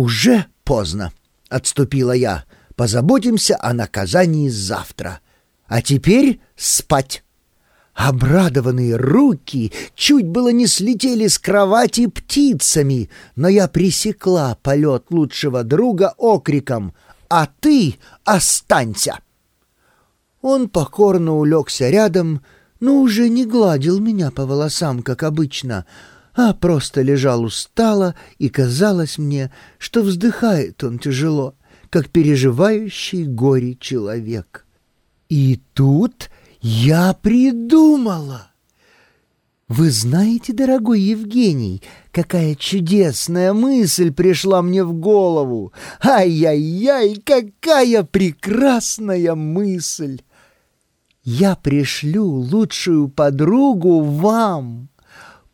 «Уже поздно», — отступила я. «Позаботимся о наказании завтра. А теперь спать». Обрадованные руки чуть было не слетели с кровати птицами, но я пресекла полет лучшего друга окриком «А ты останься!» Он покорно улегся рядом, но уже не гладил меня по волосам, как обычно, а просто лежал устало, и казалось мне, что вздыхает он тяжело, как переживающий горе человек. И тут я придумала! Вы знаете, дорогой Евгений, какая чудесная мысль пришла мне в голову! Ай-яй-яй, какая прекрасная мысль! Я пришлю лучшую подругу вам.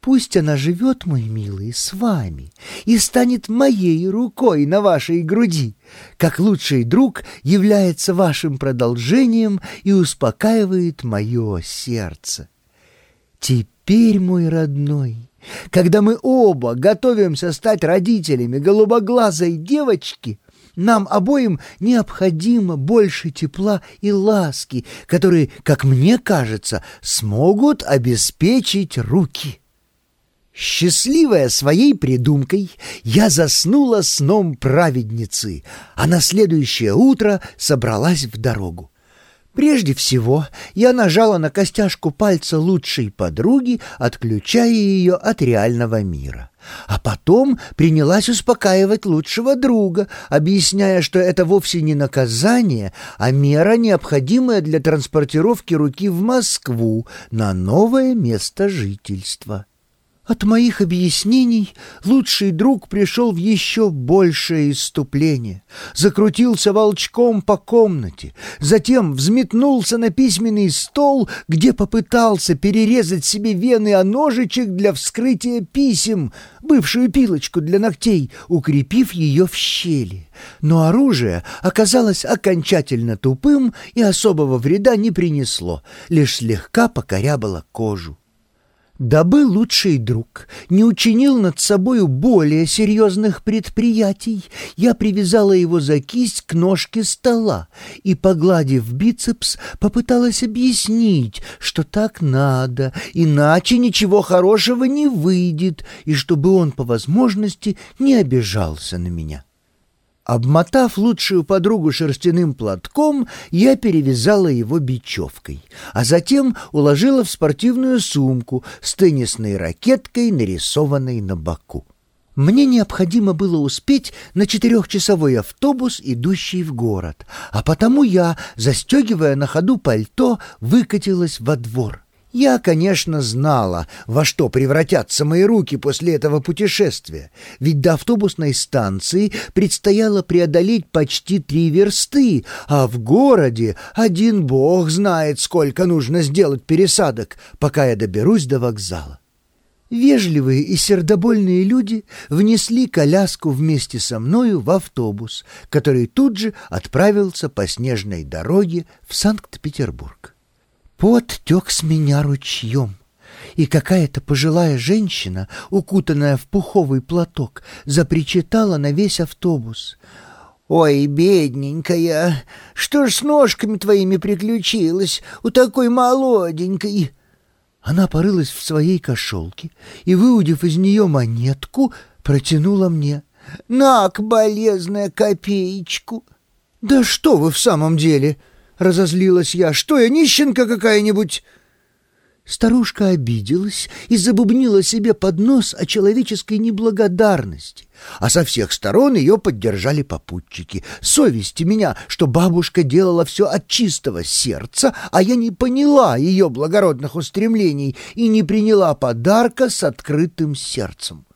Пусть она живет, мой милый, с вами и станет моей рукой на вашей груди, как лучший друг является вашим продолжением и успокаивает мое сердце. Теперь, мой родной, когда мы оба готовимся стать родителями голубоглазой девочки, нам обоим необходимо больше тепла и ласки, которые, как мне кажется, смогут обеспечить руки». Счастливая своей придумкой, я заснула сном праведницы, а на следующее утро собралась в дорогу. Прежде всего, я нажала на костяшку пальца лучшей подруги, отключая ее от реального мира. А потом принялась успокаивать лучшего друга, объясняя, что это вовсе не наказание, а мера, необходимая для транспортировки руки в Москву на новое место жительства. От моих объяснений лучший друг пришел в еще большее иступление, закрутился волчком по комнате, затем взметнулся на письменный стол, где попытался перерезать себе вены о ножичек для вскрытия писем, бывшую пилочку для ногтей, укрепив ее в щели. Но оружие оказалось окончательно тупым и особого вреда не принесло, лишь слегка покорябало кожу. Дабы лучший друг не учинил над собою более серьезных предприятий, я привязала его за кисть к ножке стола и, погладив бицепс, попыталась объяснить, что так надо, иначе ничего хорошего не выйдет, и чтобы он по возможности не обижался на меня. Обмотав лучшую подругу шерстяным платком, я перевязала его бечевкой, а затем уложила в спортивную сумку с теннисной ракеткой, нарисованной на боку. Мне необходимо было успеть на четырехчасовой автобус, идущий в город, а потому я, застегивая на ходу пальто, выкатилась во двор. Я, конечно, знала, во что превратятся мои руки после этого путешествия, ведь до автобусной станции предстояло преодолеть почти три версты, а в городе один бог знает, сколько нужно сделать пересадок, пока я доберусь до вокзала. Вежливые и сердобольные люди внесли коляску вместе со мною в автобус, который тут же отправился по снежной дороге в Санкт-Петербург. Пот тек с меня ручьем, и какая-то пожилая женщина, укутанная в пуховый платок, запричитала на весь автобус. «Ой, бедненькая, что ж с ножками твоими приключилось у такой молоденькой?» Она порылась в своей кошелке и, выудив из нее монетку, протянула мне. «На-ка, болезная копеечку!» «Да что вы в самом деле!» — разозлилась я. «Что я, нищенка какая-нибудь?» Старушка обиделась и забубнила себе под нос о человеческой неблагодарности, а со всех сторон ее поддержали попутчики. Совести меня, что бабушка делала все от чистого сердца, а я не поняла ее благородных устремлений и не приняла подарка с открытым сердцем.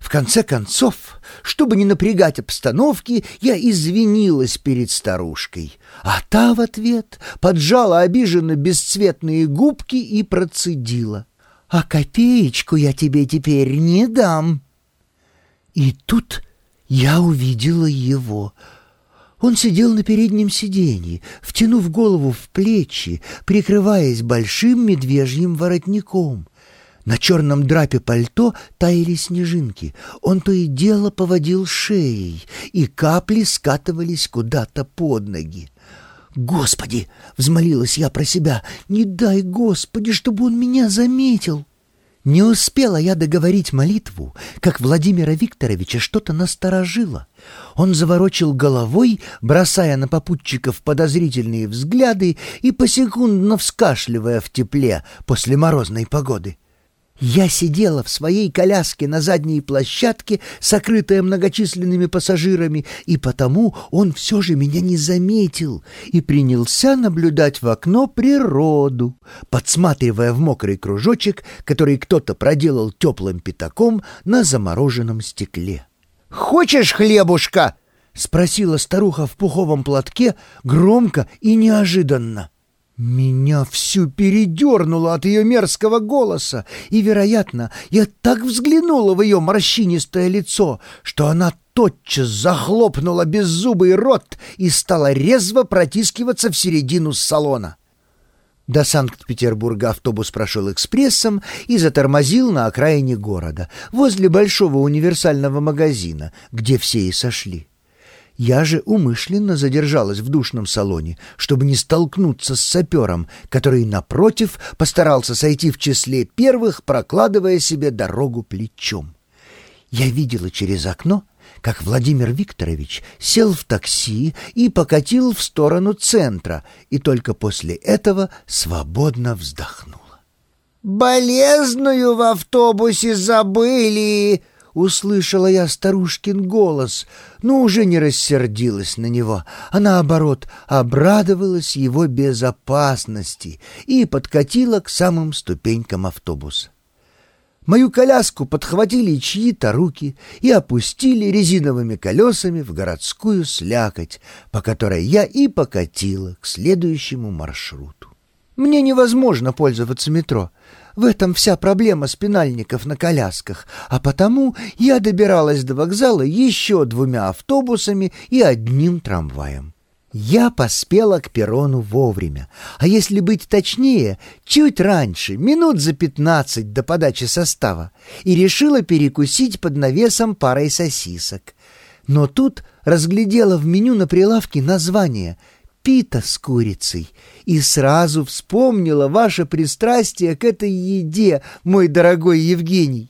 В конце концов, чтобы не напрягать обстановки, я извинилась перед старушкой, а та в ответ поджала обиженно бесцветные губки и процедила. «А копеечку я тебе теперь не дам». И тут я увидела его. Он сидел на переднем сиденье, втянув голову в плечи, прикрываясь большим медвежьим воротником — На черном драпе пальто таяли снежинки. Он то и дело поводил шеей, и капли скатывались куда-то под ноги. «Господи!» — взмолилась я про себя. «Не дай, Господи, чтобы он меня заметил!» Не успела я договорить молитву, как Владимира Викторовича что-то насторожило. Он заворочил головой, бросая на попутчиков подозрительные взгляды и посекундно вскашливая в тепле после морозной погоды. Я сидела в своей коляске на задней площадке, сокрытая многочисленными пассажирами, и потому он все же меня не заметил и принялся наблюдать в окно природу, подсматривая в мокрый кружочек, который кто-то проделал теплым пятаком на замороженном стекле. «Хочешь хлебушка?» — спросила старуха в пуховом платке громко и неожиданно. Меня всю передернуло от ее мерзкого голоса, и, вероятно, я так взглянула в ее морщинистое лицо, что она тотчас захлопнула беззубый рот и стала резво протискиваться в середину салона. До Санкт-Петербурга автобус прошел экспрессом и затормозил на окраине города, возле большого универсального магазина, где все и сошли. Я же умышленно задержалась в душном салоне, чтобы не столкнуться с сапером, который, напротив, постарался сойти в числе первых, прокладывая себе дорогу плечом. Я видела через окно, как Владимир Викторович сел в такси и покатил в сторону центра, и только после этого свободно вздохнула. «Болезную в автобусе забыли!» Услышала я старушкин голос, но уже не рассердилась на него, а наоборот обрадовалась его безопасности и подкатила к самым ступенькам автобуса. Мою коляску подхватили чьи-то руки и опустили резиновыми колесами в городскую слякоть, по которой я и покатила к следующему маршруту. Мне невозможно пользоваться метро. В этом вся проблема спинальников на колясках, а потому я добиралась до вокзала еще двумя автобусами и одним трамваем. Я поспела к перрону вовремя, а если быть точнее, чуть раньше, минут за пятнадцать до подачи состава, и решила перекусить под навесом парой сосисок. Но тут разглядела в меню на прилавке название — пита с курицей и сразу вспомнила ваше пристрастие к этой еде, мой дорогой Евгений.